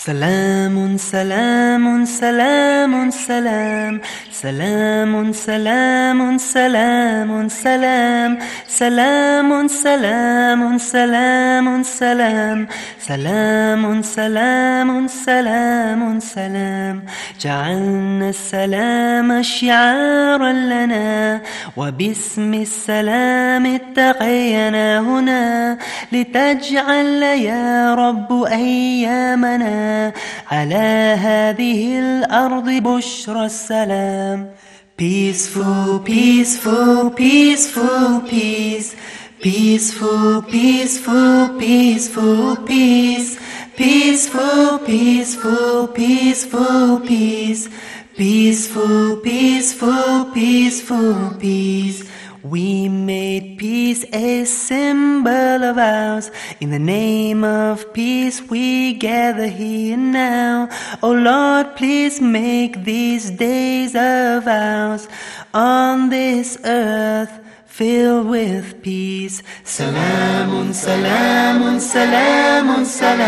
سلام سلام سلام سلام. سلام سلام سلام سلام. سلام سلام سلام سلام. سلام سلام سلام سلام. جعلنا السلام شعارا لنا وباسم السلام اتقينا هنا. لتجعل يا رب أيامنا على هذه الأرض بشرى السلام Peaceful, peaceful, peaceful, peace. Peaceful, peaceful, peaceful, peace. Peaceful, peaceful, peaceful, peace. Peaceful, peaceful, peaceful, peace. We made peace a symbol of ours. In the name of peace, we gather here now. Oh Lord, please make these days of ours on this earth filled with peace. Salamun, salamun, salamun, salam.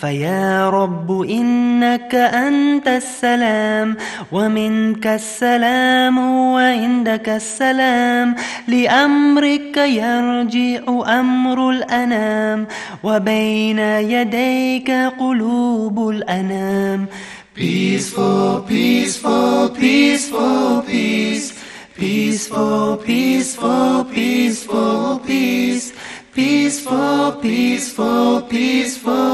فيا رب إنك أنت السلام ومنك السلام وعندك السلام لأمرك يرجع أمر الأنام وبين يديك قلوب الأنام Peaceful, peaceful, peaceful, peace. Peaceful, peaceful, peaceful, peace. Peaceful, peaceful, peaceful, peace.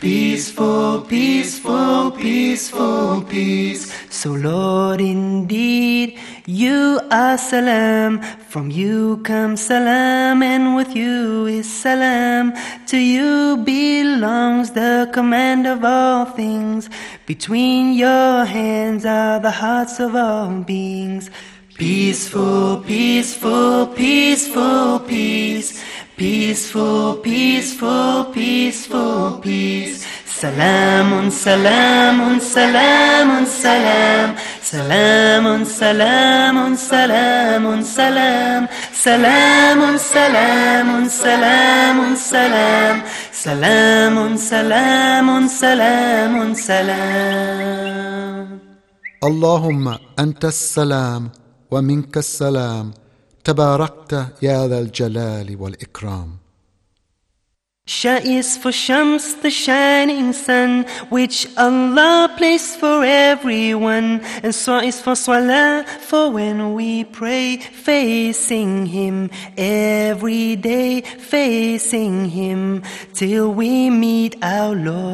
Peaceful, peaceful, peaceful, peace. So Lord, indeed, you are salam. From you comes salam, and with you is salam. To you belongs the command of all things. Between your hands are the hearts of all beings. Peaceful, peaceful, peaceful, peace. Peaceful, peaceful, peaceful, peace. سلام سلام سلام سلام. سلام سلام سلام سلام. سلام سلام سلام سلام. سلام سلام سلام سلام. اللهم أنت السلام ومنك السلام. تباركت يا ذا الجلال والإكرام. Sha is for Shams, the shining sun, which Allah placed for everyone. And Sa is for Salah, for when we pray, facing Him, every day facing Him, till we meet our Lord.